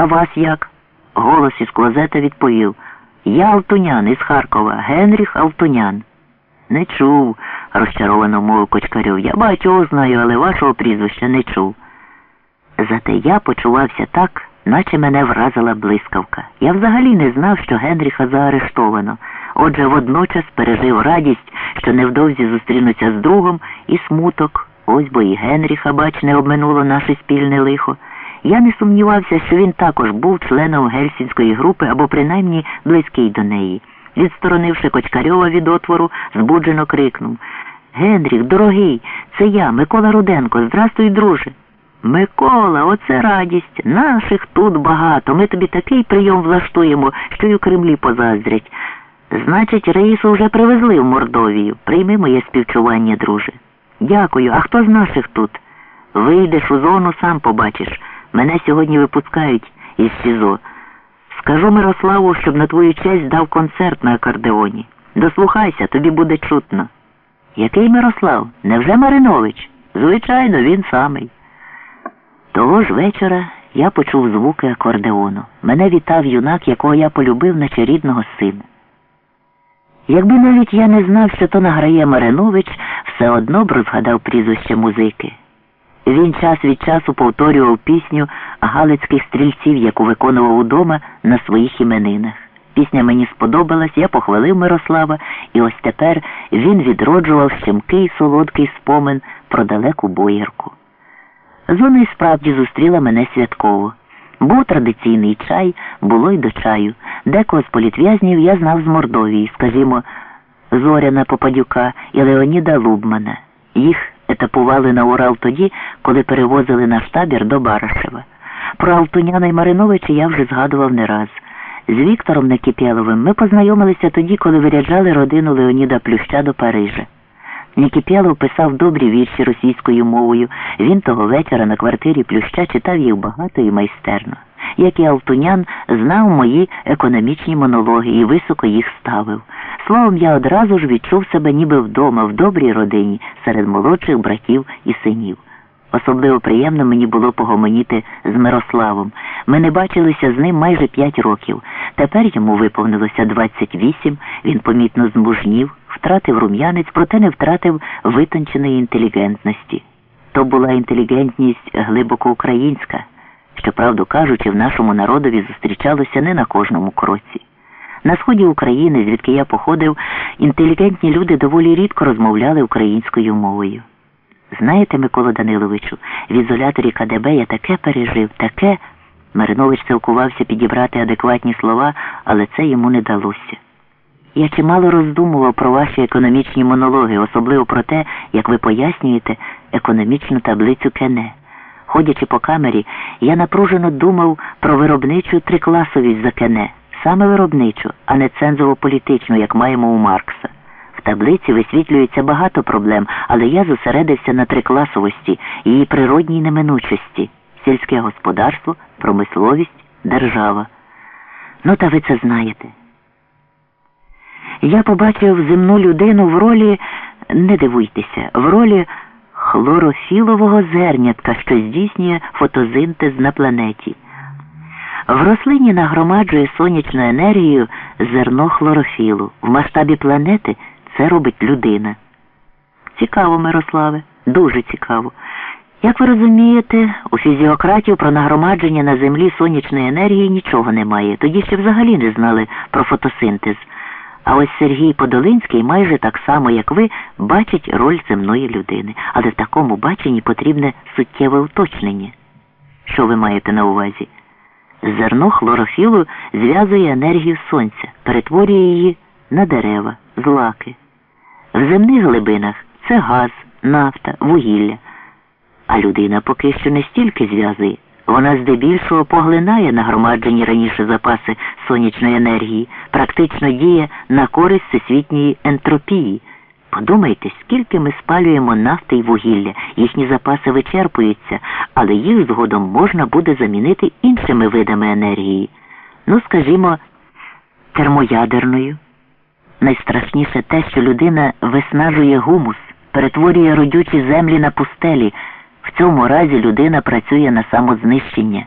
А вас як? Голос із клозета відповів. Я Алтунян із Харкова, Генріх Алтунян. Не чув, розчаровано мовив Кочкарьов. Я багатьох знаю, але вашого прізвища не чув. Зате я почувався так, наче мене вразила блискавка. Я взагалі не знав, що Генріха заарештовано. Отже, водночас пережив радість, що невдовзі зустрінуться з другом, і смуток. Ось бо і Генріха, бач, не обминуло наше спільне лихо. Я не сумнівався, що він також був членом гельсінської групи або принаймні близький до неї. Відсторонивши Кочкарьова від отвору, збуджено крикнув Генріх, дорогий, це я, Микола Руденко. Здрастуй, друже. Микола, оце радість. Наших тут багато. Ми тобі такий прийом влаштуємо, що й у Кремлі позаздрять. Значить, рейсу вже привезли в Мордовію. Прийми моє співчування, друже. Дякую. А хто з наших тут? Вийдеш у зону, сам побачиш. Мене сьогодні випускають із СІЗО. Скажу Мирославу, щоб на твою честь дав концерт на акордеоні. Дослухайся, тобі буде чутно. Який Мирослав? Невже Маринович? Звичайно, він самий. Того ж вечора я почув звуки акордеону. Мене вітав юнак, якого я полюбив, наче рідного сина. Якби навіть я не знав, що то награє Маринович, все одно б розгадав прізвище музики. Він час від часу повторював пісню галицьких стрільців, яку виконував удома на своїх іменинах. Пісня мені сподобалась, я похвалив Мирослава, і ось тепер він відроджував щемкий солодкий спомин про далеку боярку. Зона і справді зустріла мене святково. Був традиційний чай, було й до чаю. Декого з політв'язнів я знав з Мордовії, скажімо, Зоряна Попадюка і Леоніда Лубмана. Їх етапували на Урал тоді, коли перевозили наш табір до Барашева. Про Алтуняна і Мариновича я вже згадував не раз. З Віктором Некіпєловим ми познайомилися тоді, коли виряджали родину Леоніда Плюща до Парижа. Нікіпєлов писав добрі вірші російською мовою. Він того вечора на квартирі Плюща читав їх багато і майстерно. Як і Алтунян, знав мої економічні монологи і високо їх ставив. Словом, я одразу ж відчув себе ніби вдома, в добрій родині, серед молодших братів і синів. Особливо приємно мені було погомоніти з Мирославом. Ми не бачилися з ним майже п'ять років. Тепер йому виповнилося 28, він помітно змужнів, втратив рум'янець, проте не втратив витонченої інтелігентності. То була інтелігентність глибоко українська, що, правду кажучи, в нашому народові зустрічалося не на кожному кроці. На сході України, звідки я походив, інтелігентні люди доволі рідко розмовляли українською мовою. Знаєте, Микола Даниловичу, в ізоляторі КДБ я таке пережив, таке. Маринович цілкувався підібрати адекватні слова, але це йому не далося. Я чимало роздумував про ваші економічні монологи, особливо про те, як ви пояснюєте економічну таблицю Кене. Ходячи по камері, я напружено думав про виробничу трикласовість за Кене, саме виробничу, а не цензово-політичну, як маємо у Маркса. В таблиці висвітлюється багато проблем, але я зосередився на трикласовості, її природній неминучості сільське господарство, промисловість, держава. Ну, та ви це знаєте. Я побачив земну людину в ролі, не дивуйтеся, в ролі хлорофілового зернятка, що здійснює фотосинтез на планеті. В рослині нагромаджує сонячну енергію зерно хлорофілу. В масштабі планети це робить людина. Цікаво, Мирославе, дуже цікаво. Як ви розумієте, у фізіократів про нагромадження на землі сонячної енергії нічого немає. Тоді ще взагалі не знали про фотосинтез. А ось Сергій Подолинський майже так само, як ви, бачить роль земної людини. Але в такому баченні потрібне суттєве уточнення. Що ви маєте на увазі? Зерно хлорофілу зв'язує енергію сонця, перетворює її на дерева, злаки. В земних глибинах це газ, нафта, вугілля. А людина поки що не стільки зв'язує. Вона здебільшого поглинає нагромаджені раніше запаси сонячної енергії, практично діє на користь всесвітньої ентропії. Подумайте, скільки ми спалюємо нафти й вугілля, їхні запаси вичерпуються, але їх згодом можна буде замінити іншими видами енергії. Ну, скажімо, термоядерною. Найстрашніше те, що людина виснажує гумус, перетворює родючі землі на пустелі. В цьому разі людина працює на самознищення.